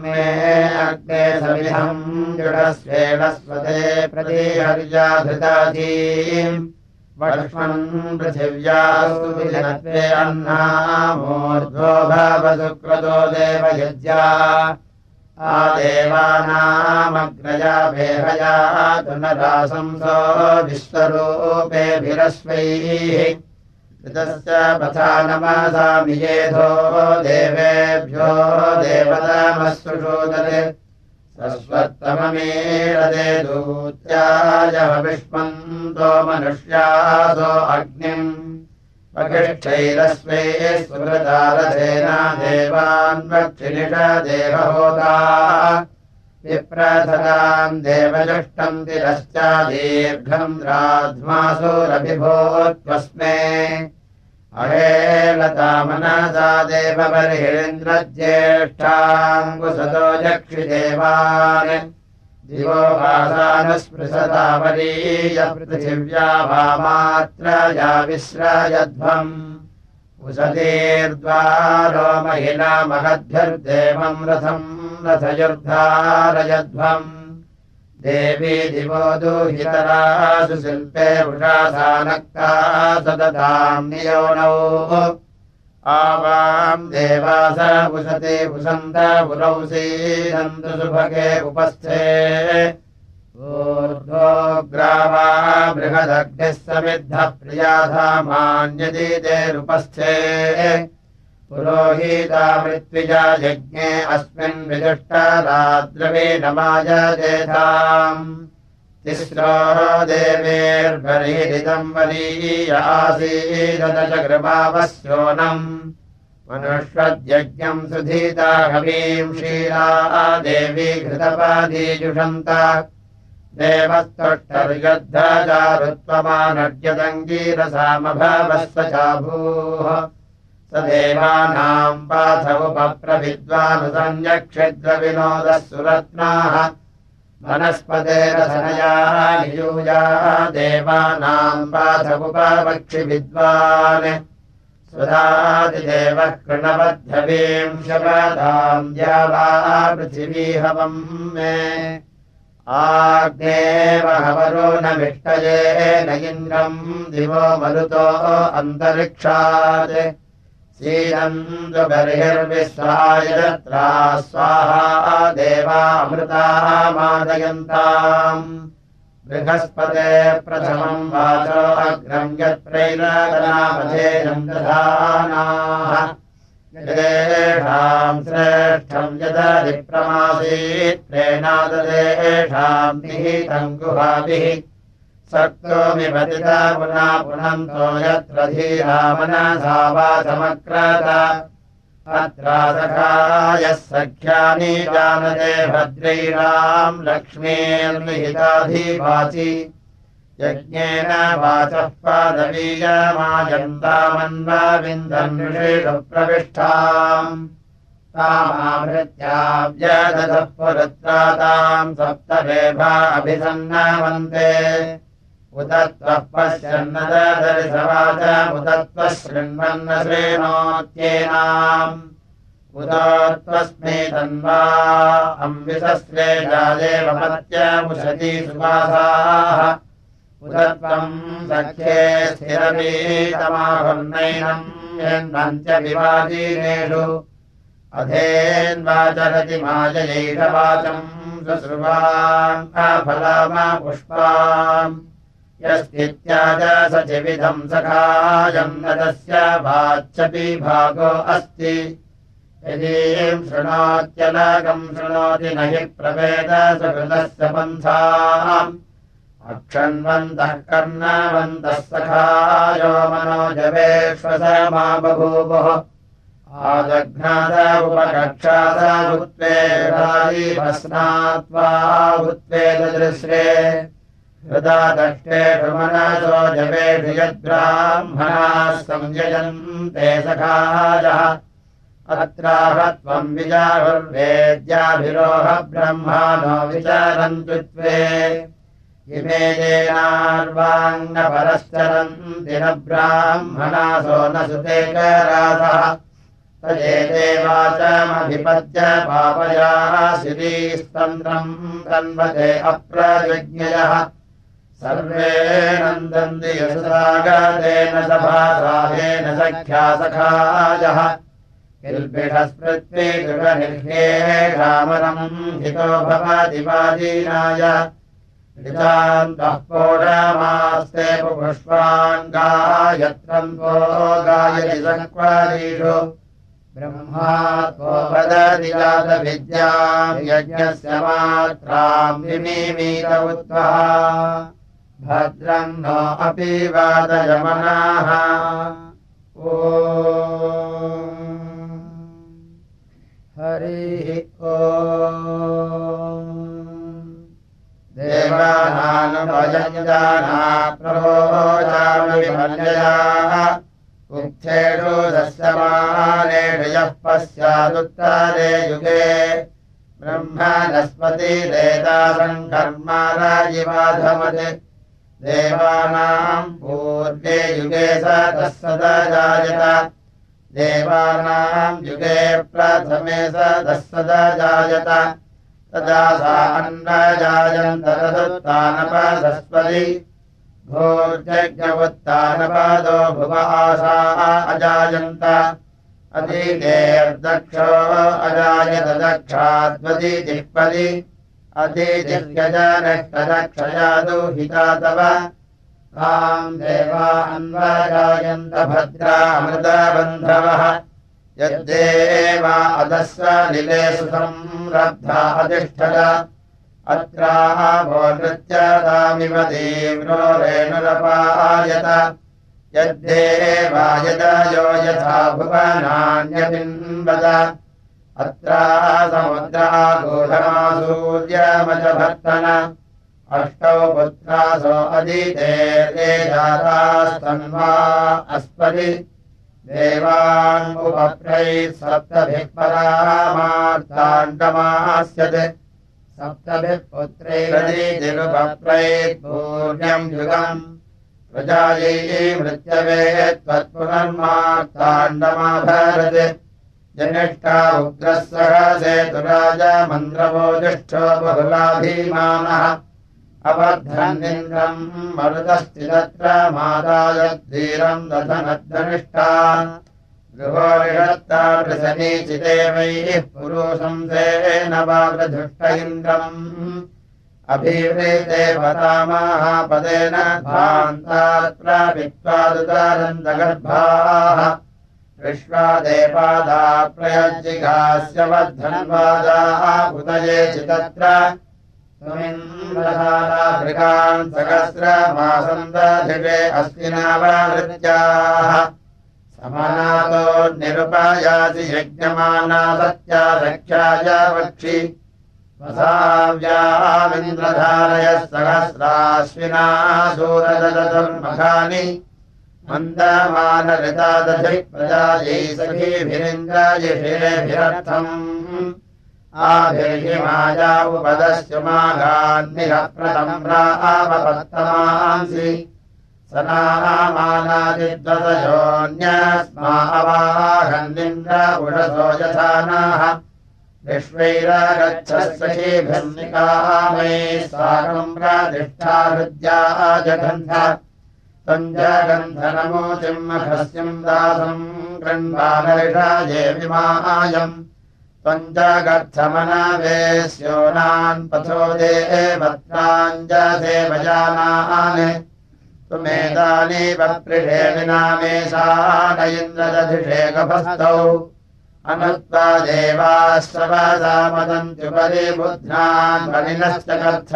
मे अग्ने समिधम् दृढस्वेण स्वते प्रतिहर्याधृताधीम् वक्ष्मन् पृथिव्यासुविधत्वे अन्नामूर्ध्वो भवसुक्रतो देवयज्ञा आदेवानामग्नया भेहया तुनरासंसो विश्वरूपेभिरस्वैः पथा नमसामियेधो देवेभ्यो देवतामस्सुषोदरे सस्वत्तममेरदे दूत्याय विष्मन्तो मनुष्यासो अग्निम् अकृष्टैरस्मै सुहृतारथेना देवान्वक्षिनिष विप्रथताम् देवजुष्टम् तिरश्च दीर्घम् राध्मासुरभिभूत्वस्मे अहेलता मनसा देवबर्हिन्द्रज्येष्ठाङ्गुसतो यक्षिदेवान्। दिवो भासानुस्पृशतावरीय पृथिव्या भामात्रया विश्रयध्वम्। उशतीर्द्वारो महिला महद्भिर्देवम् रथम् रथयुर्धारयध्वम् देवी दिवो दुहितरासु शिल्पे वृषासानक्ता सदताम् नियोनौ आवाम् देवास पुषते पुषन्त पुरौ सीदन्तु सुभगे उपस्थे। ऊर्ध्वोग्रावा बृहदग्निः समिद्धः प्रियाधामान्यदीतेरुपस्थे पुरोहिता मृत्विजा यज्ञे अस्मिन् विदुष्टराद्रवे नमाय जेथाम् तिस्रो देवेर्भरीरिदम् वरीय आसीदत च कृपावस्योनम् मनुष्वद्यज्ञम् सुधीता हवीम् शीला देवी घृतपादीजुषन्त। देवस्तोष्टर्यद्धजारुत्वमानर्यदङ्गीरसामभवस्य चाभूः देवानाम् पाथ उपप्रविद्वानुसन्यक्षिद्रविनोदः सुरत्नाः वनस्पतेरसनयाः नियूया देवानाम् पाथ उपपक्षिविद्वान् सुधादिदेवः कृणबद्धवीम् शपदाम् द्यावा पृथिवीहवम् मे। आग्नेव हवरो न विष्टये न इन्द्रम् दिवो मरुतो अन्तरिक्षात् सीदन्तु बर्हिर्विश्वाय तत्रा स्वाहा देवामृताः मादयन्ताम् बृहस्पते प्रथमम् वाचो अग्रम् यत्रैनागनामधेयम् दधानाः। यदेषाम् श्रेष्ठम् यदधिप्रमासीत् प्रेणाददेषाम् निहितम् गुहाभिः सक्तोमिपतिता पुनः पुनन्तो यत्र धीरामनसा वाचमक्रत अत्रा सखायः सख्यानि जानते भद्रैराम् लक्ष्मीर्निहिताधिवाचि। यज्ञेन वाचः पादवीयमायन्तामन्वाविन्दन्विषेषु प्रविष्टाम् तामाभृत्याव्यदधः पुरत्रा ताम् सप्तरेभा अभिसन्नामन्ते उत त्वः पश्यन्न दर्शवाच उत त्वः शृण्वन्न श्रेणोत्येनाम् उत त्वस्मै तन्वा मत्यमुषति सुवासाः उत त्वम् सख्ये स्थिरवीतमाभन्नैनम् यन्वन्त्यविवादीनेषु अधेन्वाचरति माजयैषवाचम् सुश्रुवाम् अफलामा पुष्पाम् यस्तित्याज सचिविधम् सखायम् नदस्य वाच्यपि भागो अस्ति। यदीम् शृणोत्यलकम् शृणोति न हि प्रवेद सुकृतस्य पन्थाम्। अक्षण्वन्तः कर्णवन्तः सखायो मनोजवेश्वसमा बभूवुः। आदघ्नाद उपकक्षाद उत्वेदादिभस्नात्वा उत्वेददृश्रे यद्ब्राह्मणाः संयजन्ते सखायः अत्राह त्वम् विजाहुर्वेद्याभिरोह ब्रह्माणो विचारन्तु त्वे। इमे येनार्वाङ्गपरश्चरन्ति न ब्राह्मणासो न सुतेकराधः तजेते वाचमभिपद्य पापयाः शिरीस्तन्त्रम् तन्वते अप्रविज्ञयः सर्वे नन्दन्ति यशसागतेन सभासाहेन सख्या सखायः किल्बिषस्पृथ्वी गृहनिर्हेषामरम् हितो त्वो वदति जातविद्याम् यज्ञस्य मात्राम् विमीमीत उत्तः भद्रम् नो अपि वादयमनाः। ओ। हरिः ओ। देवानानुभयञ्जाना प्रभोजामिमन्ययाः उक्थेषु दस्यमानेषु यः पश्चादुत्तरे युगे। ब्रह्मणस्पति देतासम् कर्माराजिवाधमत् देवानाम् पूर्वे युगे स जायत देवानाम् युगे प्रथमे स जायत तदा सा अन्नजायन्तरदुत्तानपदस्पति भोर्जज्ञवुत्तानपादो भुव आशा अजायन्त। अतिदेर्दक्षो अजायत दक्षाद्वति जिह्पदि अतिजिह्यजनष्टदक्षया दुहिता तव। ताम् देवा अन्वजायन्त भद्रामृतबन्धवः यद्देवा अदस्व निले अधिष्ठत। अत्रावो नृत्यतामिव तीव्रो रेणुरपायत। यद्देवायदयो यथा भुवनान्यबिम्बत अत्रा समुद्रा गूढमासूर्यमजभर्तन अष्टौ पुत्रासो अदिते जातास्तन्वा अस्पदि। देवानुपप्रैः सप्तभिः परामार्ताण्डमास्यत् सप्तभिः पुत्रैरदिरुपप्रैर्पूर्ण्यम् युगम्। प्रजायै मृत्यवे त्वत्पुनर्मार्ताण्डमाभरत् जनिष्ठा उग्रः राजमन्द्रवो जिष्ठो बहुलाभीमानः अवर्धन्निन्द्रम् मरुदस्ति तत्र मातायद्धीरम् दधनद्धनिष्ठा गृहोरिषत्तासनीचिदेवैः पुरुषंसेन वाग्रधुष्ट इन्द्रम्। अभिवृते पदामापदेन भान्तात्र वित्त्वादुदानन्दगर्भाः विश्वादेपादा प्रयज्जिघास्य वर्धन्वादाः उदये चितत्र ृगान् सहस्रमासन्दधिवे अस्मिनावृत्याः समनातो निरुपायासि यज्ञमाना सत्या सख्याय वक्षि। वसाव्यामिन्द्रधारयः सहस्राश्विना सूरदधुर्मघानि मन्दमानऋतादधि प्रजायै सखीभिरिन्द्रायिषेभिरर्थम् आभिर्हिमाया उपदस्युमागान्निरप्रतम्रावपत्तमांसि सनामानादिद्वदयोऽन्यस्मा अवाहन्निन्द्र उषसो साकम् प्रादिष्ठा हृद्या जगन्ध तञ्जगन्धनमोचिम् मखस्यम् दासम् गृह्वानरिषाये विमायम् पञ्चगर्थमनावेश्योनान् पथो देवत्राञ्जसेवजानान् तुमेदानीव पृषे विनामेषा न इन्द्रदधिषेकभस्तौ अनुत्वा देवाश्रवदामदन्त्युपरि बुध्नान् मलिनश्च कर्थ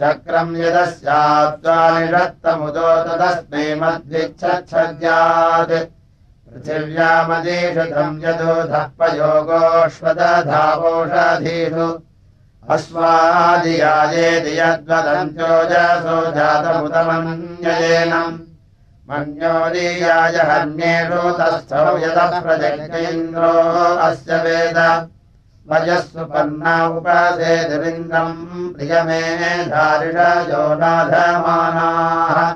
चक्रम् यदस्यात्त्वा निषत्तमुदो तदस्मै मद्विच्छद्यात् पृथिव्यामदीषम् यदोधःपयोगोऽश्वदधावोषधीषु अस्मादियायेति यद्वदन्त्योजसो जातमुदमन्ययेनम्। मन्योदीयाय हन्येषु तस्थौ यतः प्रजज्ञ इन्द्रो अस्य वेद वयः सुपर्णा उपासेतुरिन्द्रम् प्रियमे धारिषयो नाधमानाः।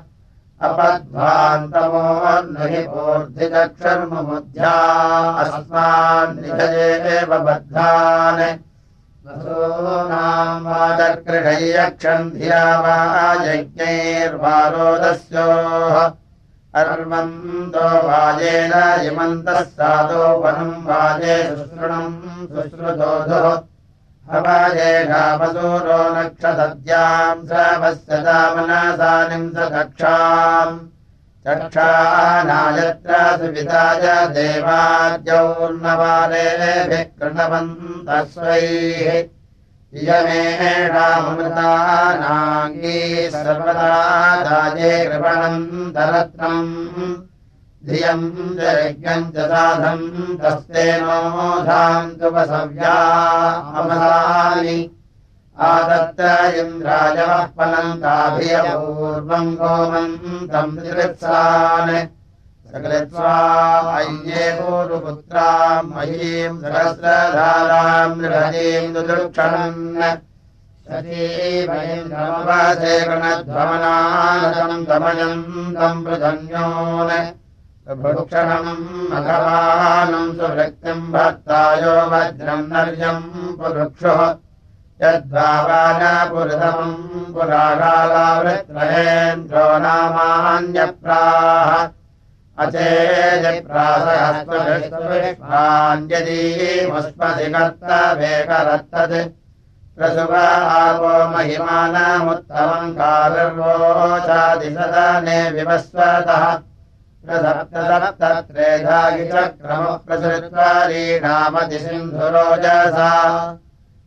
अपध्वान्तमोन्नहि पूर्धिदक्षर्ममुद्ध्या अस्मान् निधयेव बद्धान्। वसूनाम् वादकृषय्यक्षम् धिया वा यज्ञैर्वारोदस्योः अर्वन्तो वाजेन यमन्तः साधो वनम् वाजे शुश्रुणम् शुश्रुतोधो हवाजेषामसूरो नक्षसद्याम् श्रावस्य दामनासानिम् स कक्षाम् चक्षानायत्र सुविदाय देवाद्यौर्नवालेभिः कृणवन्तः स्वैः इयमेषामृतानाङ्गी सर्वदा दाजे कृपणन्तरत्नम् धियम् च यज्ञम् च साधम् तस्तेनोधाम् तुपसव्या अमलानि। आदत्त इन्द्राजवः पनन्ताभियपूर्वम् गोमन्तम् त्रिवत्सान् सकृत्वा अय्ये पृथन्योन् भुक्षणम् मघवानम् सुवृत्तिम् भक्तायो वज्रम् नर्यम् पुरुक्षुः यद्भावानपुरतमम् पुराकालावृत्रहेन्द्रो नामान्यप्राः महिमानमुत्तमम् कालर्वोचादिसदने विवस्वतः। प्रसप्तसप्तत्रेधागिचक्रमप्रसृत्वारीणामति सिन्धुरोजसा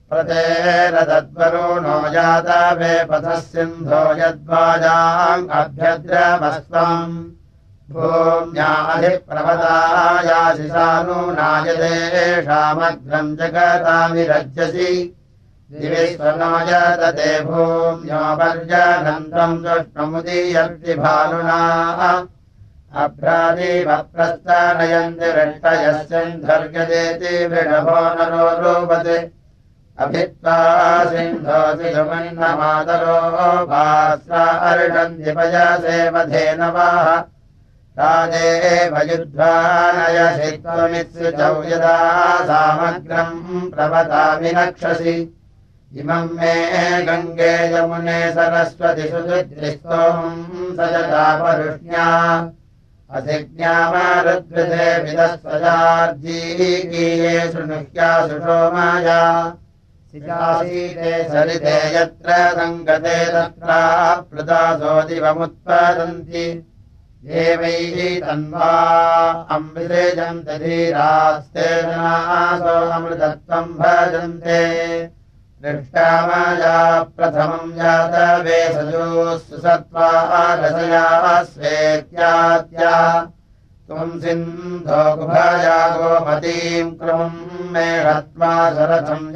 प्रतेरदद्वरुणो जाता वे पथः सिन्धो यद्वाजाम् भूम्याधिप्रवदायाशिसानूनायदेषामग्रम् जगतामिरज्यसि दिविश्वनायतते भूम्योपर्जनन्तम् दुष्णमुदीयर्तिभानुना अभ्रादिवप्रस्थानयन्ति रष्टयस्यन्धर्गदेति वृषभो नरो रूपते अभित्वा सिन्धोऽसि सुमन्नमातरो भास्रा अर्षन्ति पयसेवधेनवाः भयुध्वानयसित्वमित्सुचौ यदा सामग्रम् प्रवतामि नक्षसि इमम् मे गङ्गे यमुने सरस्वति सुदृष्टोम् सजतापरुष्ण्या असिज्ञामारुद्विधे विदस्वजार्जीकीये शृणुह्या सुषोमाया सिजासीते सरिते यत्र सङ्गते तत्राप्लुतासोदिवमुत्पादन्ति देवैः तन्वा अमृतेजम् धीरास्ते जनासो अमृतत्वम् भजन्ते। दृष्टामाया प्रथमम् जातवे सजोः सुसत्त्वा रसया स्वेत्यात्या। त्वम् सिन्धो गुभाया गोमतीम् क्रमम् मे हत्वा सरथम्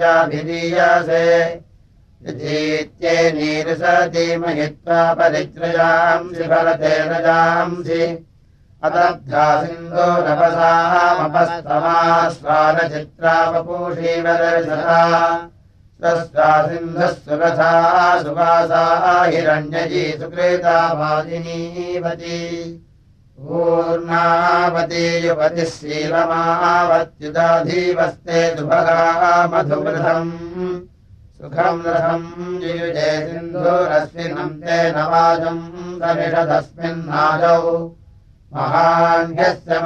याभिधीयसे यजीत्ये नीरुसतीमहित्वा परित्रयांसि भरतेन जांसि। अदब्धा सिन्धो नपसामपस्तमास्वानचित्रावपूषीवदर्शता स्वस्ता सिन्धः सुरथा सुवासा हिरण्यजी सुकृता वादिनीवती पूर्णावती युवतिः शीलमावत्युदाधीवस्ते दुभगा मधुवृथम् सुखम् रथम् युयुजे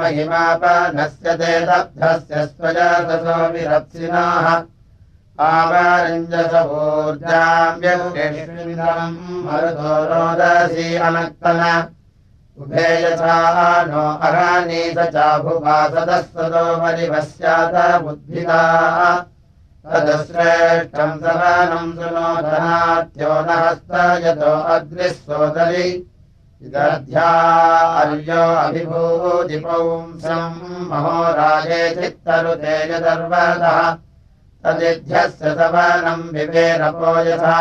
महिमापनस्य ते दब्धस्य स्वजातसो विरप्सिनाः। आवारञ्जसवूर्जाम्यम् मरुतो रोदसी अनक्तन। उभे यथा नो अरानीत चाभुवासदः सदो मरिवस्यात बुद्धिता तदश्रेष्ठम् सवनम् सुनोदनात्यो न हस्त यतो अग्निः सोदरि इदध्या अर्यो अभिभूतिपौंसम् महोराजे चित्तरुते तदिध्यस्य सवनम् विवेरपो यथा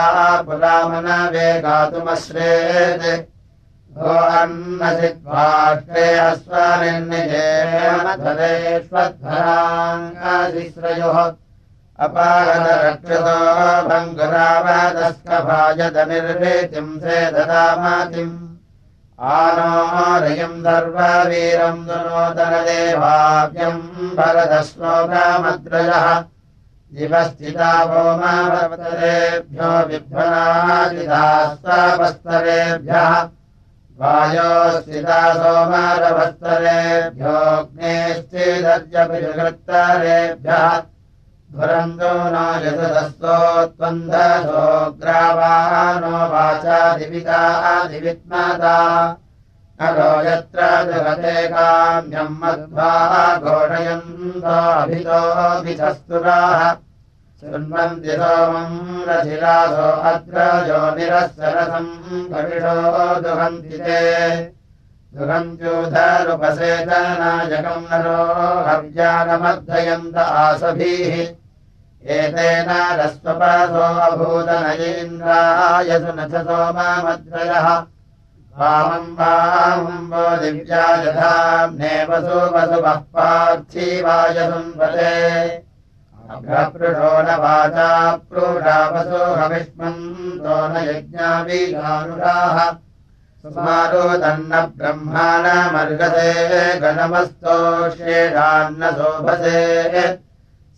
पुरामनवे गातुमश्रेत् भो अन्नसिद्वाष्ट्रे अपागतरक्षतो भङ्गुरावदस्कभाजतनिर्वेतिम् से ददामातिम्। आनोरयम् सर्ववीरम् दुनोदनदेवाव्यम् भरतश्लोकामद्रजः दिवस्थिता भोमावतरेभ्यो विभ्रनादिदास्तापस्तरेभ्यः वायोस्थिता सोमारवस्तरेभ्योऽग्नेश्चिदर्जपितृकृत्तरेभ्यः धुरन्दो न यतदस्तोत्वन्दसो ग्रावानो वाचादिवितादिवित्मता अगो यत्र जगते काम्यम् मध्वा घोषयन्तोऽभितोऽभिधस्तुराः शृण्वन्ति सोमम् रथिरासो अग्रजो निरसरसम् कविषो दुहन्ति ते। दुहन्त्यूधरुपसेतनायकम् नरो हव्यानमर्धयन्त आसभिः एतेन रस्वपासो अभूतनयेन्द्राय सुनथ सोमामद्रयः वामम् वामम् वो दिव्या यथाम्ने वसु वसुवः अभ्रपृषो न वाचा प्रूढावसो हविष्मन्तो न यज्ञाभिगानुराः सुमारोदन्न ब्रह्माणमर्गते गणमस्तोष्येषान्न शोभसे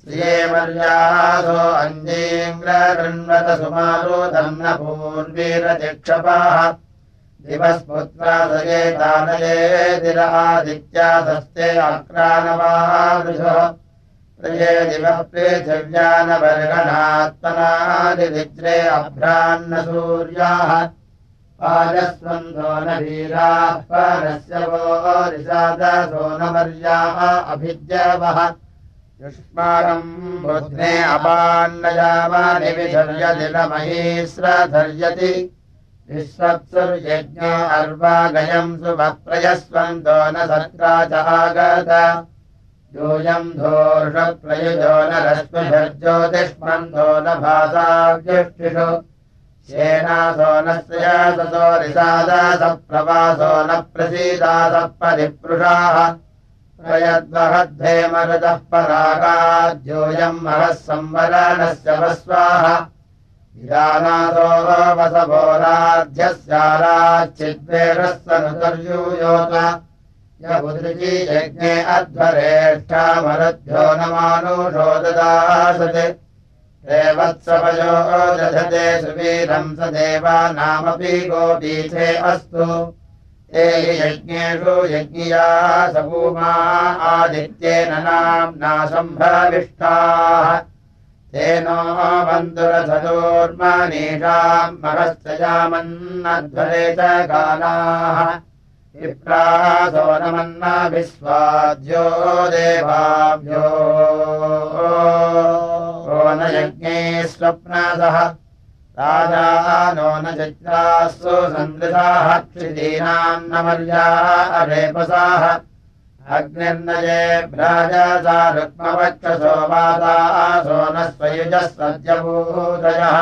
श्रिये मर्यासो अञ्जीङ्ग्रकृण्वत सुमारोदन्न पूर्वीरतिक्षपाः दिवस्पुत्रादयेतानयेतिरादित्यासस्ते आक्रानवादृशः प्रिये दिवः पृथिव्यानवर्गणात्मनादिद्रे अभ्रान्नसूर्याः पाजस्वन्तो न वीराः परस्य वो रिसादसो न मर्याः अभिद्यवः अपान्नयामानि विधर्यदिलमहीश्रधर्यति विश्वत्सुर्यज्ञो अर्वागयम् सुभप्रयस्वन्तो न सर्गा च आगत योऽयम् धोर्षप्रयुजो न रश्मिभर्ज्योतिष्मन्तो न भासाव्युष्टिषु येनासो न श्रयासो रिसादासप्रवासो न प्रसीदासः परिपृषाः मरुतः परागाद्योऽयम् महः संवरणस्य वस्वाः। विदानादो वसभोराध्यस्याराच्चिद्वेषस्वनुतर्यूयोत यबुदृजी यज्ञे अध्वरेष्ठामरुद्भ्यो न मानुषो ददासते। देवत्सवयो दधते सुवीरम् स देवानामपि गोपीठे अस्तु ते यज्ञेषु यज्ञिया सभूमा आदित्येन नाम्ना सम्भविष्टाः। तेनो बन्धुरथदोर्मनीषाम् महस्तयामन्नध्वरे च गानाः। विप्रासो नमन्न विश्वाद्यो देवाभ्यो। न यज्ञे स्वप्नसः नो न चित्रासु सन्दृशाः क्षितीनाम् न मर्या अरेपसाः अग्निर्नये भ्राजसा रुक्मवक्षसो वादासो न स्वयुजः सद्यभूतयः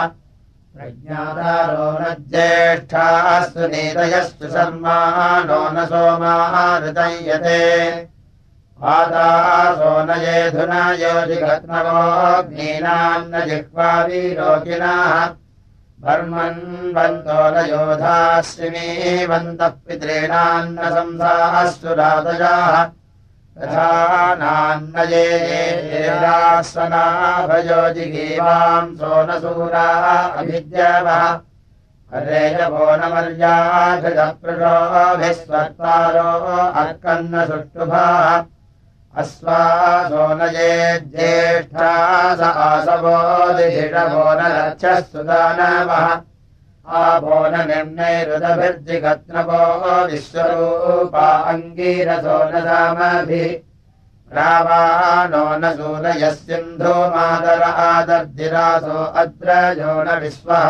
प्रज्ञातारो न ज्येष्ठास्तु नीतयस्तु शर्मा नो न सोमाः ऋतयते न येधुना योजिघत्नवोऽग्नीनान्न जिह्वावीरोकिनाः धर्मन्वन्तो न योधाश्रिमीवन्तः पितॄणान्न संसास्तु रातजाः तथा नान्नयेरास्वनाभयोजिगीवाम् सोनसूरा अभिद्यवः हरेयवो न मर्याघृतपृषोभिस्वर्तारो अर्कन्न सुष्टुभाः अस्वासो न ये ज्येष्ठा स आसवो दिषवो न रक्षः सुदानवः आभो न निर्णयरुदभिर्जिगत्नवो विश्वरूपा अङ्गीरसो न न सूनयः सिन्धो मादर आदर्जिरासो अद्रजो न विश्वः।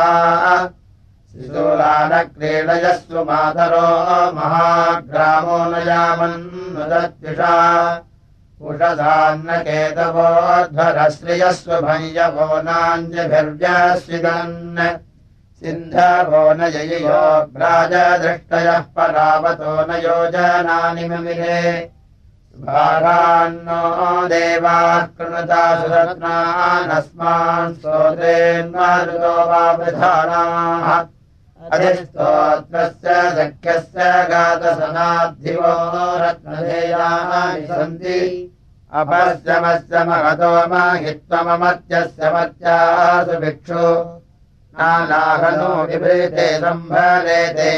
शिशूलानक्रीडयस्व मातरो महाग्रामो न यामन्नुदद्विषा उषधान्नकेतवोध्वरश्रियस्व भञ्जवो नाञ्जभिर्व्यस्विदन् सिन्धवो न ययो भ्राजदृष्टयः परावतो न योजनानि ममिरे। भारान्नो देवाः कृणता सुरत्नानस्मान् स्तोत्रेन्मारुतो वा प्रधानाः अधिस्तोत्रस्य सख्यस्य गातसनाद्धिवो रत्नधेयानि सन्ति अपश्यमस्य महतो महित्वममत्यस्य मत्यासु भिक्षु। नानाहनो विभृते सम्भरेते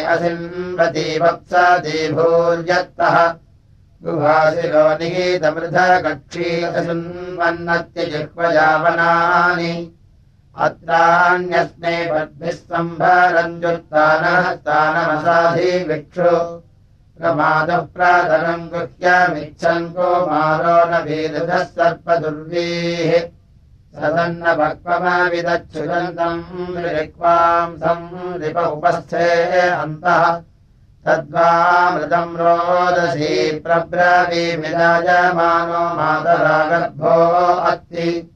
वत्सति भूर्यत्तः गुहाशिरो निगीतमृधकक्षी जिह्वजावनानि। अत्रान्यस्मै पद्भिः सम्भरञ्जुत्तानः स्थानमसाधिभिक्षु प्रमादः प्रातरम् गुह्यमिच्छन् कुमारो न वीरुधः सर्पदुर्वीः। सदन्नभक्वमविदच्छुदन्तम् ऋक्वांसम् रिप उपस्थे अन्तः। तद्वामृतम् रोदसी प्रब्रवीमिराजमानो मातरागर्भो अस्ति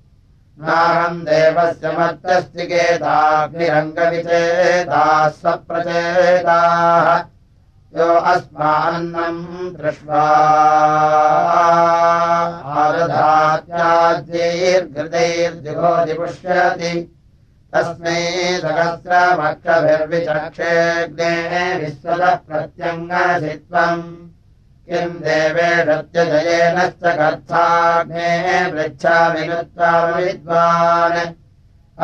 नाहम् देवस्य मत्तस्तिकेताग्निरङ्गविचेताः सप्रचेताः यो अस्मान्नम् दृष्ट्वा आदधात्याद्यैर्घृतैर्जुगोदिपुष्यति तस्मै सहस्रमक्षभिर्विचक्षेऽग्ने विश्वतः प्रत्यङ्गसित्वम् किम् देवेशत्यजयेनश्च कर्थाग्ने पृच्छामि कृत्वा विद्वान्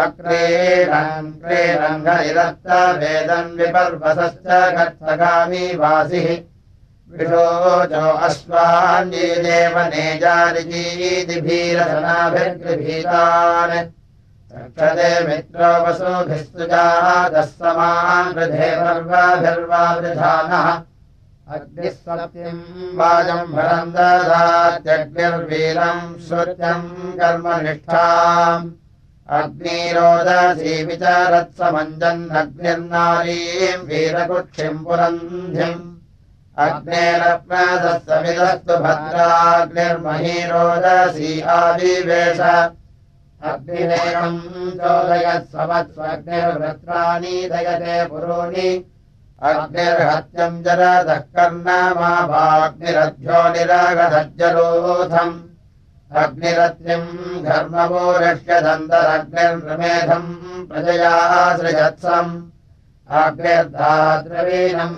अक्रीरम् क्रीरङ्गनिरत्तभेदम् विपर्वसश्च कर्थगामी वासिः। विशोचो अश्वान्येदेव नेजारिजीतिभीरसनाभिर्गृभीतान् रक्षते मित्रो वसुभिस्तुजादः समान् वृधे पर्वाभिर्वावृधानः अग्निः सत्यम् वाजम् भरम् ददात्यग्निर्वीरम् श्रुत्यम् कर्मनिष्ठाम् अग्निरोदसी विचारत्समञ्जन्नग्निर्नारीम् वीरकुक्षिम् पुरन्ध्यम् अग्नेरप्रादस्तमिदस्तु भद्राग्निर्महीरोदसी आविवेश। चोदयत्सवत्स्वग्निर्वृत्राणि दयते पुरोणि। अग्निर्हत्यम् जरदः कर्णमा वाग्निरध्यो घर्मवो रक्ष्यदन्तरग्निर्मेधम् प्रजया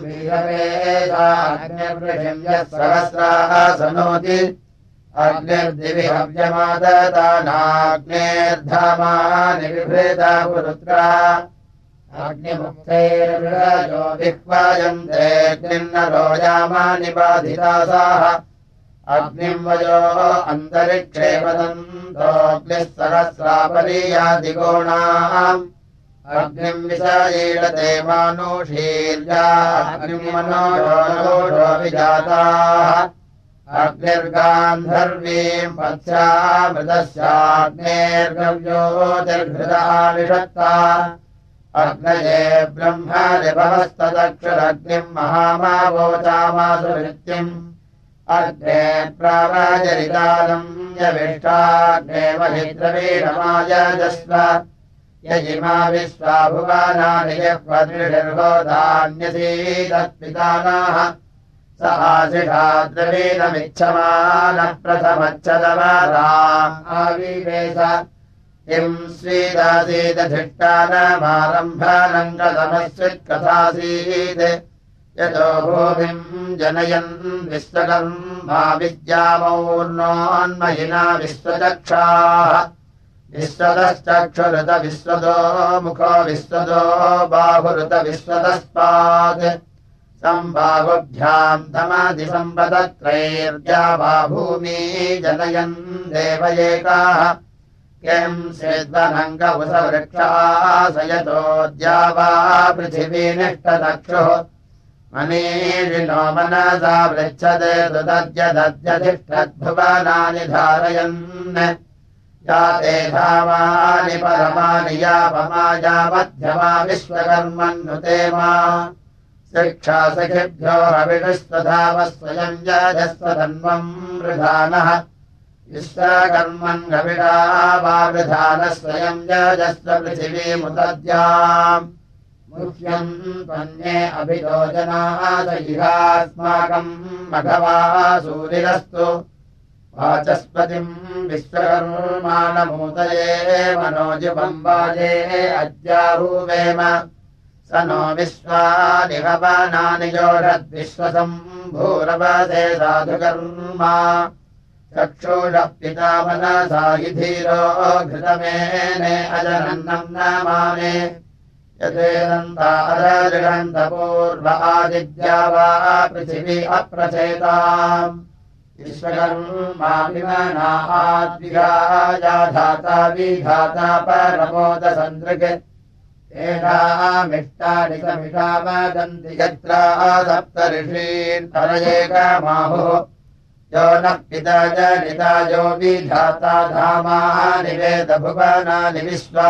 वीरवेदाग्निर्वृषिम् यः सहस्राः सनोति। हव्यमाददानाग्नेर्धामानि विभृता पुरुत्रा। अग्निमुक्तैर्विरजो विह्वायन्तेऽग्निर्नरो यामानि बाधितासाः अग्निम् वयो अन्तरिक्षे वदन्तोऽग्निः सहस्रापरीयादिगोणाम् अग्निम् विषयीलते मानुषीर्याग्निम् मनोरोषोऽपि जाताः अग्निर्गान्धर्वीम् पथ्यामृतस्याग्नेर्गव्योतिर्घृतानिषत्ता अग्नये ब्रह्मनिभवस्तदक्षरग्निम् महामावोचामासु नित्यम् प्रावाजरितालम् यविष्टाग्ने महिद्रवीणमायजस्व यजिमा विश्वा यह्वदृढर्होधान्यसीदत्पितानाः स किम् स्वीदासीदधिष्ठानमारम्भानङ्गतमस्वित्कथासीत् यतो भूमिम् जनयन् विश्वकम् मा विद्यामौर्णोन्महिना विश्वचक्षाः विश्वतश्चक्षुरुत विश्वतो मुखो विश्वतो बाहुरुत विश्वतस्मात् सम्बाहुभ्याम् तमादिसम्पदत्रैर्या वा भूमी जनयन् देवयेकाः किम् सेद्वनङ्गवृक्षासयतोद्या वा पृथिवीनिष्टदक्षुः मनीषिणो मनसा पृच्छते सुदद्यदद्यधिष्ठद्भुवनानि धारयन्। याते धामानि परमानि यापमायामध्यमा विश्वकर्मन्नुते मा। शिक्षासखिभ्यो हविषस्वधावः स्वयम् यजस्वधन्वम् वृधानः। विश्वकर्मन् हविषा वा वृधानः स्वयम् यजस्व पृथिवीमुदद्याम् मुह्यम् त्वन्ये अभियोजनादयिहास्माकम् मघवा सूरिरस्तु वाचस्पतिम् विश्वकर्माणमूतये मनोजुबम्बाजे अद्याहूवेम स नो विश्वानिहवनानि जोषद्विश्वसम्भूरवसे साधुकर्मा। चक्षुषः पिता मनसाहि धीरो घृतमेने अजनन्नम् न माने यथेदन्तादृगन्तपूर्व आदिद्या वा पृथिवी अप्रचेताम् धाता परमोदसन्दृक् एषामिष्टानि समिषा वदन्ति यत्र सप्तऋषीन् परयेकमाहुः। यो नः पिता जनिता यो विधाता धामानि वेदभुवनानि विश्वा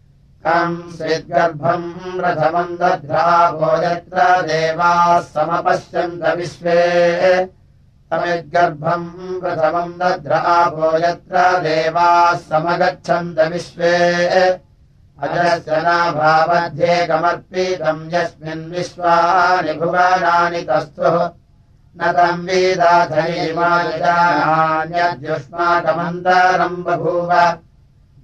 स्विद्गर्भम् रथमम् दध्राभो यत्र देवाः समपश्यन्त विश्वे। तमिद्गर्भम् प्रथमम् दध्राभो यत्र देवाः समगच्छन्त विश्वे। अजस्य नाभावध्येकमर्पितम् यस्मिन् विश्वानि भुवनानि तस्तुः। न तम् वेदाथैमानिजानान्यद्युष्माकमन्तरम् बभूव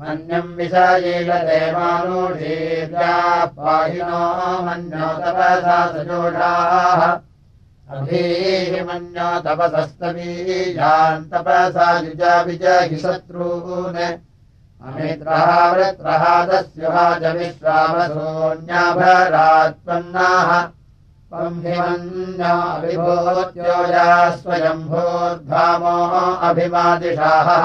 मन्यम् विषयीलदेवानुषीर्या पाहिनो मन्यो तपसा सजोषाः अभीः मन्यो तपसस्तवीयान् तपसा युजा विजहि शत्रून्। अमित्रः वृत्रः दस्युहाज विश्वामसोऽन्याभरात्पन्नाः। विभूत्योजा स्वयम्भूर्धामो अभिमादिशाः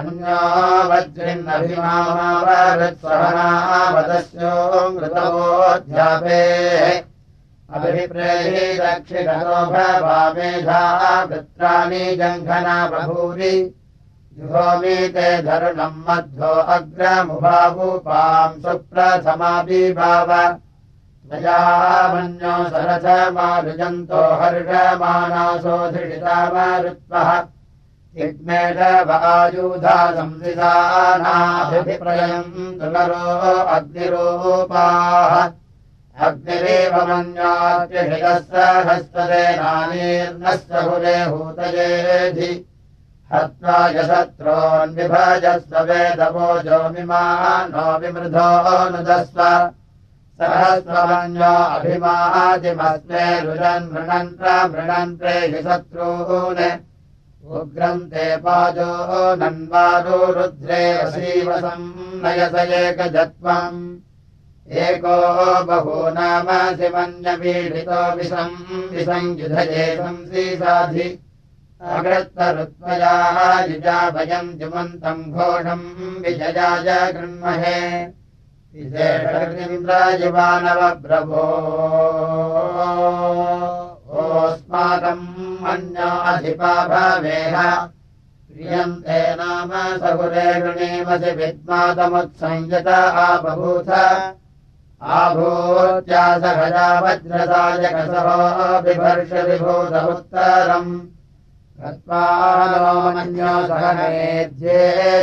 अन्यो वज्रिन्नभिमावृत्सहनावदस्यो मृतवोऽध्यापे अभिप्रेहि दक्षिणतो भवामेधा वृत्राणि जङ्घना बभूरि जुहोमि ते धरुणम् मध्वो अग्रमुभावुपाम् सुप्रथमाभिभाव मन्यो सरथमारुजन्तो हर्षमानासोऽधिषितामरुत्वः यज्ञेषवायुधा संसिधानाभिप्रयम् तुलरो अग्निरूपाः अग्निरेव मन्यात्यषितः हस्तदेनानीर्नस्य हुरे हूतयेधि हत्वा यशत्रोन्विभजस्व वेदवो जोमिमानो विमृधोऽनुदस्व सहस्रमन्यो अभिमादिमस्मे रुजन् मृणन्त्र मृणन्त्रे हि शत्रून् ते पाजो नन्वारो रुद्रे वसीवसम् नयस एकजत्वम् एको बहु नाम शिवन्यपीडितो विषम् विसङ्युधये संसीसाधि। अगृत्तरुत्वयाः युजा भयम् जुमन्तम् घोषम् विजयाय गृह्महे विशेषकृतिन्द्रायुवानवप्रभो ओस्माकम् अन्यो अधिपा भवेह प्रियन्ते नाम सहुरे गृणीमसि विद्मातमुत्संयत आबभूथ। आभूत्या सहजा वज्रदायकसहो बिभर्ष विभूत उत्तरम्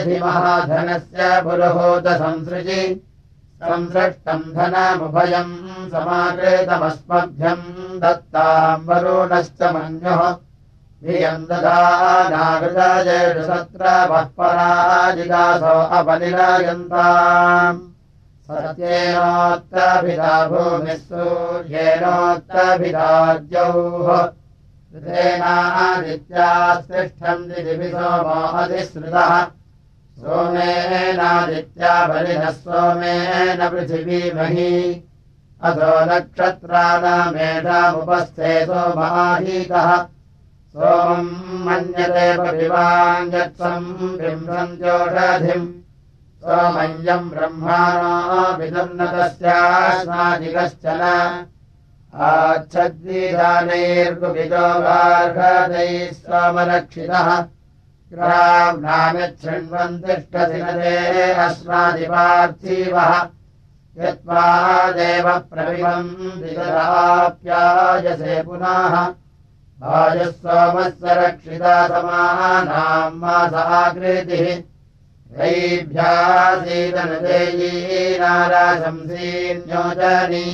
ेध्येधिमहाधनस्य पुरुहूतसंसृजि। संसृष्टम् धनमुभयम् समाकृतमस्मभ्यम् दत्ताम् वरुणश्च मन्युः। धियम् ददानागृतजेषु सत्र पराजिदासो अपनिरायन्ताम् सत्येनोत्तभिधा भूमिः ृतेनादित्यास्तिष्ठन्ति दिवि सोमो अधिसृतः सोमेनादित्या बलिनः सोमेन पृथिवीमही अथो नक्षत्राणामेधामुपस्थे सोमाहीतः सोमम् मन्यते परिवाञ्जत्सम् बिम्बन्त्योषधिम् सोमय्यम् ब्रह्माणो विदुन्नतस्यास्मादिकश्चन आच्छद्विधानैर्गुविदो गार्हदैः सोमरक्षितः। ग्राम्नामिच्छृण्वन्तिष्ठसिनदे अस्मादिपार्थीवः यत्त्वा देव प्रविवम् दिगदाप्यायसे पुनः सोमस्य रक्षिता समानाम् मासाकृतिः रैभ्यासीदनुदेयी नाराशंसीन्योजनी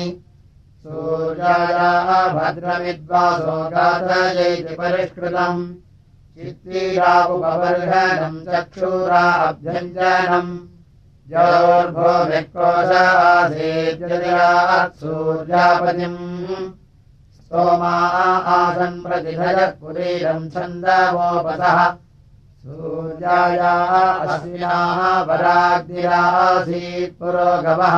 सूर्याया भद्रमिद्वासो गाथयैति परिष्कृतम्। चित्तीरापुपवर्धनम् चक्षुरा सूर्यापतिम् सोमा आसन् प्रतिधयः पुरीरम् छन्दवोपसः सूर्याया अस्मिनाः पराग्निरासीत् पुरोगवः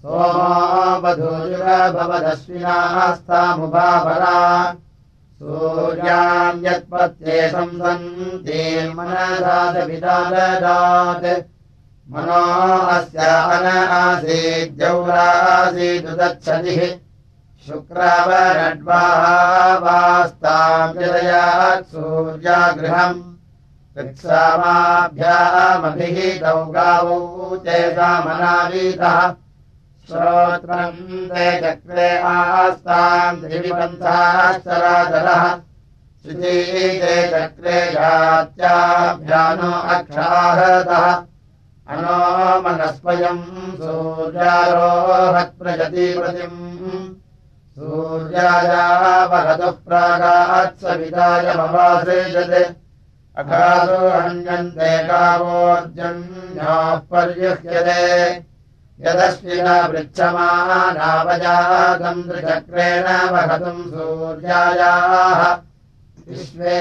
सोमोऽवधूयुरभवदश्विनास्तामुपापरा सूर्यान्यत्पत्ये संसन्ति मनसादपिता ददात् मनो अस्य अन आसीद्यौरासीदुदच्छतिः शुक्रवरड्वास्ताम् विदयात् सूर्यागृहम्। कृत्सामाभ्यामभिहितौ गावौ चेतामनावीतः श्रोत्रम् ते चक्रे आस्ताम् त्रिविपन्थाश्चराचरः। शुचीते चक्रे जात्याभ्यानो अक्षाहतः अनो मनस्वयम् सूर्यारोहत्प्रजतीपतिम् सूर्यायावहतुः प्रागात्सवितायमवासृजते अघासो हन्यन्ते कावोर्जन्योः पर्युह्यते यदश्विना पृच्छमानावजातम् त्रिचक्रेण वहतुम् सूर्यायाः विश्वे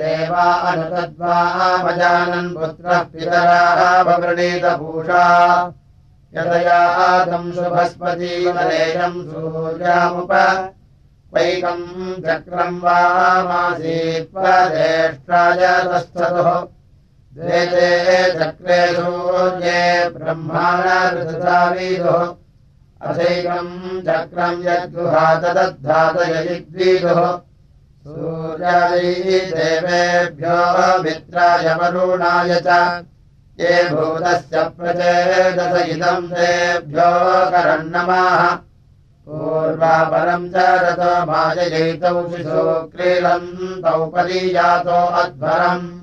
देवा अनुतद्वामजानन् पुत्रः पितराः यदयातम् शुभस्पतीमलेयम् सूर्यामुप। वैकम् चक्रम् वामासीत्त्वज्येष्ठाय तस्थतुः द्वे चक्रे सूर्ये ब्रह्माणऋतुधावीदुः अथैकम् चक्रम् यद्गुहातदद्धातयजिद्वीदुः सूर्यायै देवेभ्यो मित्राय वरुणाय च। ये भूतस्य प्रचेदस इदम् तेभ्यो करन्नमाः। पूर्वापरम् च रतो माजयितौ शिशो क्रीडन्तौ परीयातो अध्वरम्।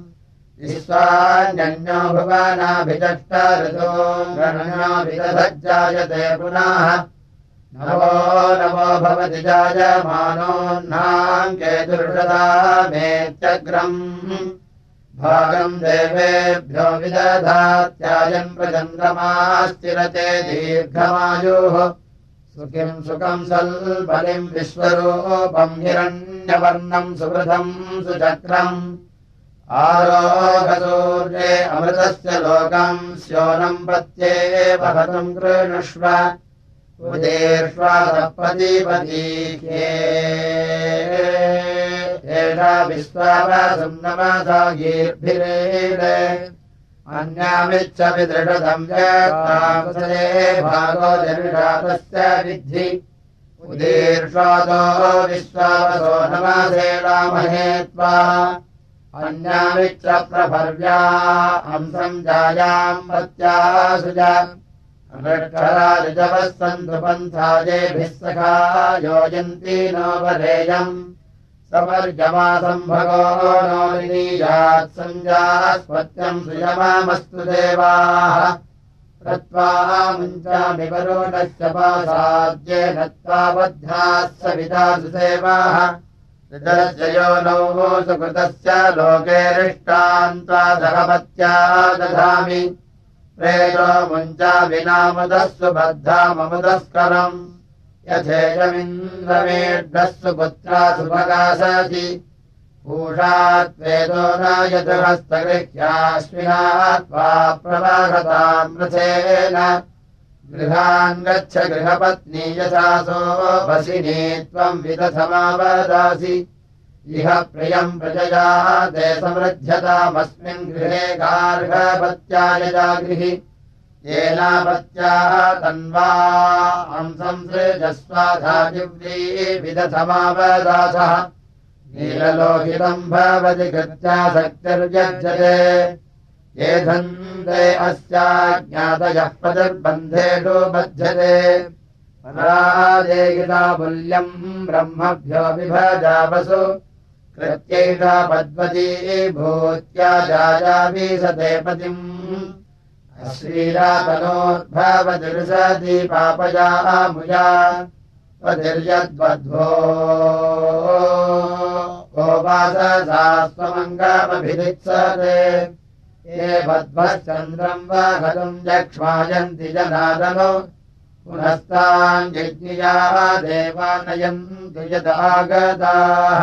विश्वान्यो गणनाभिदधज्जायते पुनः नवो नवो भवति जायमानोऽह्नाम् केतुर्षदा मेत्यग्रम् भागम् देवेभ्यो विदधात्यायम् प्रचन्द्रमाश्चिरते दीर्घमायुः। सुखिम् सुखम् सल्बलिम् विश्वरूपम् हिरण्यवर्णम् सुवृधम् सुचक्रम्। आरोहसूर्ये अमृतस्य लोकम् स्योनम् पत्ये वहतुम् कृणुष्व एषा विश्वासम् नमसा गीर्भिरेण अन्यामिच्छपि दृढतम् जये भागो जनिषातस्य विद्धि। उदीर्ष्वादो विश्वासो नमसेलामहे त्वा। अन्यामित्रप्रभर्व्या हंसम् जायाम् प्रत्यासुज पन्थाजेभिः सखा योजन्ती नो वरेयम् समर्जमासम्भगो नो निनीयात् सञ्जास्पत्यम् सुयमामस्तु देवाः। कृत्वा मुञ्चामि वरुणस्य पासाद्ये नत्वा बद्ध्याः सविता सुसेवाः ऋतस्य नौ सुकृतस्य लोकेरिष्टान्त्वा सहपत्या दधामि प्रेतो मुञ्चाविनामुदः सुबद्धाममुदस्करम् यथेजमिन्द्रमेढः सुपुत्रा सुपकाशति पूषात्वेदो न यतुहस्तगृह्याश्विनात्वा प्रवाहताम् रथेन गृहान् गच्छ गृहपत्नी यथासो वसिनी त्वम् विदथमावदासि इह प्रियम् प्रजया ते समृध्यतामस्मिन् गृहे गार्हपत्याय जागृहि। येनापत्याः तन्वा अंसंसृजस्वाधाजिव्री विदथमावदासः नीललोहितम् भवति कृत्या शक्तिर्यज्यते। ये धन्ते अस्याज्ञातयः प्रतिर्बन्धेषु बध्यते पुल्यम् ब्रह्मभ्यो विभजावसु कृत्यैषा पद्वती भूत्या जाजावीसते पतिम्। श्रीरातनोद्भवतिर्सति पापयामुया त्वतिर्यद्वध्वो गोपासशास्त्वमङ्गमभिलित्सते ये बद्ध्वश्चन्द्रम् वा खलुम् जक्ष्मायन्ति जनादनो। पुनस्ताम् यज्ञिया देवानयन्तु यदागताः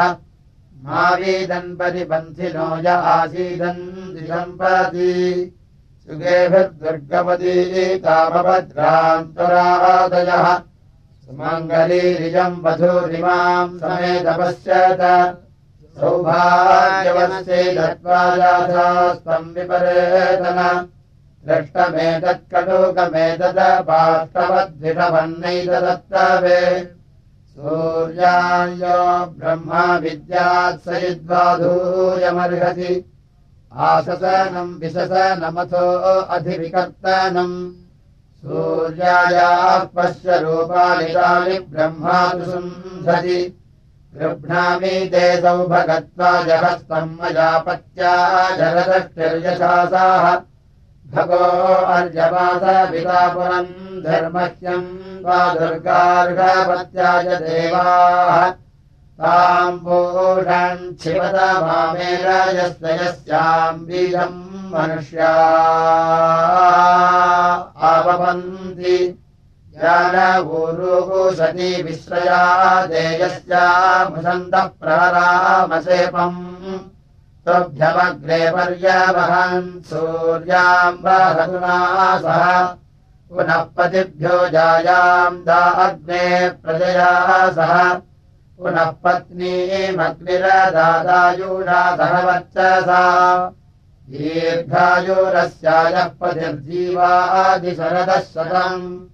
य आसीदन्ति सम्पति सुगेभिर्दुर्गपदी तामभद्रान्तरादयः सुमङ्गलीरिजम् वधूरिमाम् दत्त्वाजाथास्तम् विपरेतन। द्रष्टमेतत्कटुकमेतदपाष्टवद्विषवन्नैतदत्तवे सूर्यायो ब्रह्मा विद्यात् सयिद्वाधूयमर्हति आससनम् विशसनमथो अधिविकर्तनम् सूर्यायाः पश्य रूपाणि तानि ब्रह्मा तु सुन्धति। गृह्णामि ते सौभगत्वा जहस्तम् मयापत्या जलदष्टिर्यशासाः भगो अर्जवासपिता पुरम् धर्मह्यम् वा दुर्गार्घपत्याय देवाः। ताम् पूषन् क्षिपत मामेरयस्य यस्याम् बीजम् मनुष्या। आपपन्ति जानवूरुः सती विश्रया देयस्यामुसन्तः प्रहरामसेपम् तुभ्यमग्रे पर्यवहन् सूर्याम् बहतुना सह पुनः पतिभ्यो जायाम् दा अग्ने प्रजया सह। पुनः पत्नीमग्निरदादायूषा सह वर्चसा दीर्घायुरस्यायः पतिर्जीवादिशरदः शतम्।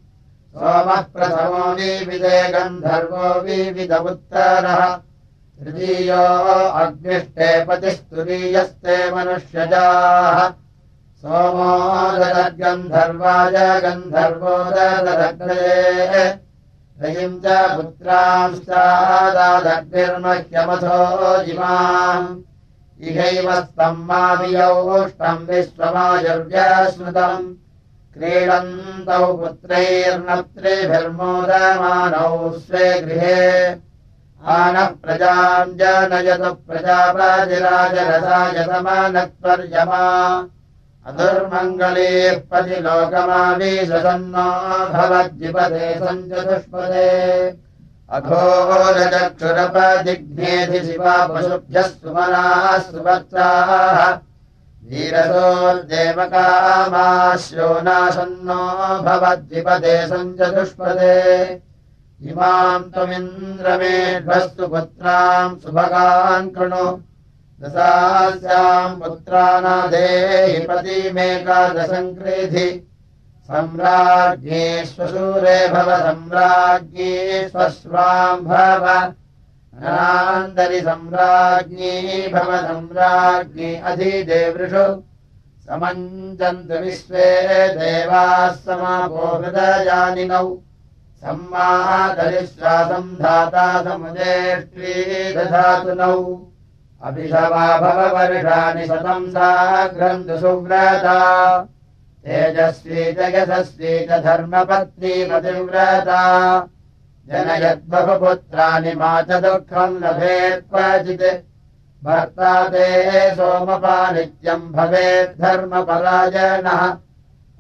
सोमः प्रथमो विविदे गन्धर्वो विविध उत्तरः तृतीयो अग्निष्टे पतिस्तुरीयस्ते मनुष्यजाः सोमो ददद्गन्धर्वाय गन्धर्वो ददग्नये रयिम् च पुत्रांश्चादादग्निर्मह्यमथो जिमाम्। इहैव स्तम् मावियौष्टम् विश्वमायुर्व्यस्मृतम्। क्रीडन्तौ पुत्रैर्नत्रिभिर्मोदमानौ स्वे गृहे। आनः प्रजाम् जनयतु प्रजापादिराजरसायतमानत्वर्यमा अधुर्मङ्गलीः पतिलोकमावीशन्नो भवद्विपदे सञ्चतुष्पदे। अघोरचक्षुरपदिघ्नेधि शिवा पशुभ्यः सुमनाः सुभत्राः वीरसोर्देवकामाश्यो नाशन्नो भवद्विपदे सञ्चतुष्पदे। इमाम् त्वमिन्द्रमेढ्वस्तु पुत्राम् सुभगान् कृणु दशास्याम् पुत्रानादेहि पतिमेकादशङ्क्रीधि। सम्राज्ञे स्वसूरे भव सम्राज्ञी स्वस्वाम् भव अनान्दरि सम्राज्ञी भव सम्राज्ञी अधिदेवृषु। समञ्जन्तु विश्वे देवाः समापो हृदयानिनौ सम्मादरिश्वासम् धाता समुदेष्ट्री दधातु नौ अभिषवा भववर्षाणि शतम् सा ग्रन्थु सुव्रता। तेजस्वी जगसस्वी च धर्मपत्नी पतिव्रता जनयद्बहुपुत्राणि मा च दुःखम् लभेत् क्वचित्। भर्ता ते सोमपा नित्यम् भवेत् धर्मपरायणः।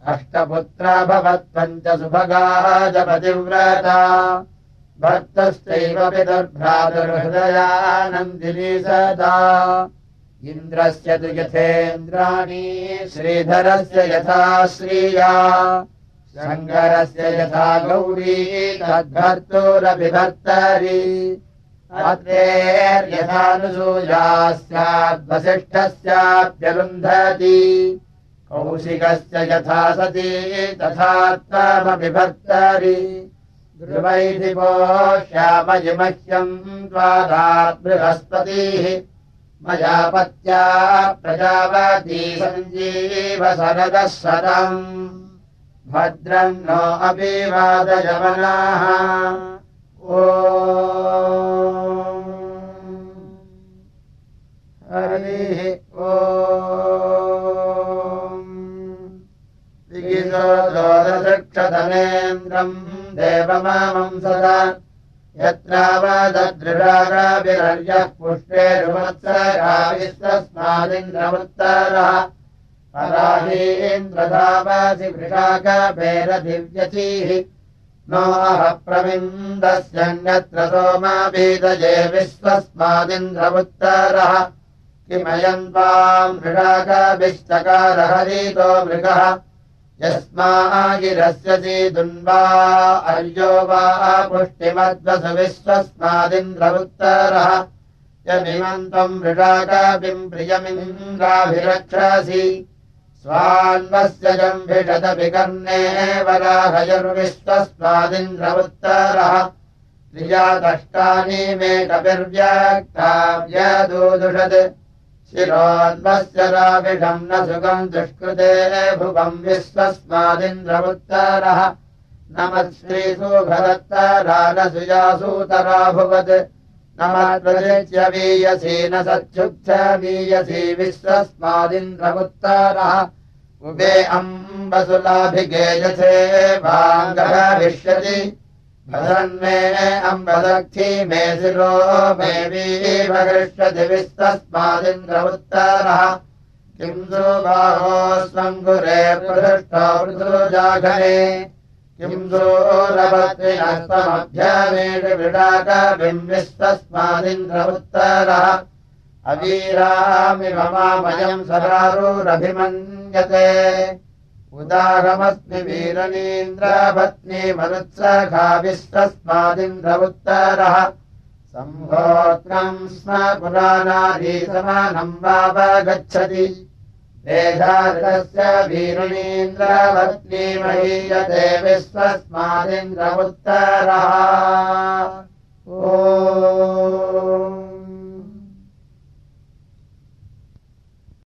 अष्टपुत्रा भवत्पञ्च सुभगाः च पतिव्रता भक्तश्चैव पितुर्भ्रातुर्हृदयानन्दिनी सदा। इन्द्रस्य तु यथेन्द्राणि श्रीधरस्य यथा श्रिया। शङ्करस्य यथा गौरी तद्भर्तुरभिभर्तरि। अत्रेर्यथानुसूया स्याद्वसिष्ठस्याप्यरुन्धति कौशिकस्य यथा सती तथा त्वमभिभर्तरि ध्रुवैधिपो श्यामयिमह्यम् त्वादात् बृहस्पतिः मया पत्या प्रजावती सञ्जीव शरदः शतम् भद्रम् नो अपि वादयवनाः ओ। हरिः ओ क्षतनेन्द्रम् देवमामम् सदा। यत्रावदृढागाभिरर्यः पुष्पेरुवत्सराविस्तस्मादिन्द्रमुत्तरः पराहीन्द्रधावासि वृषाकभेरदिव्यसीः नोह प्रविन्दस्यन्यत्र सोमाभीदये विश्वस्मादिन्द्रमुत्तरः। किमयम् त्वाम् मृषाकभिश्चकारहरीतो मृगः यस्मागिरस्य सीदुन्वा अर्यो वा पुष्टिमद्वसु विश्वस्मादिन्द्रमुत्तरः यमिमम् त्वम् प्रियमिन्द्राभिरक्षसि। स्वान्वस्य जम्भिषदपि कर्णे वराहयर्विश्वस्मादिन्द्रमुत्तरः। प्रियादष्टानि मे कपिर्व्यक्ताव्यदूदुषत् शिरोन्वस्य राभिषम् न सुखम् दुष्कृते भुवम् विश्वस्मादिन्द्रमुत्तरः। नमश्रीसुभदत्तरानसुयासूतराभुवत् नमद्वृत्य वीयसी न सच्छुक्ष वीयसी विश्वस्मादिन्द्रमुत्तरः। उभे अम्बसुलाभिगेयसे भाङ्गविष्यति अम्बदक्षी मे शिरो मे वीभगृष्यति विस्तस्मादिन्द्रमुत्तरः। किम् सुबाहो स्वङ्गुरे पृष्ठो पृथुजाघने किम् सोरवत्रिनस्तमभ्यमेषु विस्तस्मादिन्द्रमुत्तरः। अवीरामि ममामयम् सरारुरभिमन्यते उदाहमस्मि वीरनीन्द्रपत्नी मनुत्सखा विश्वस्मादिन्द्रमुत्तरः सम्भोत्रम् स्म पुराणादीसमानम् वावगच्छति। वेधातस्य वीरुणीन्द्रपत्नी महीयते विश्वस्मादिन्द्रमुत्तरः ओ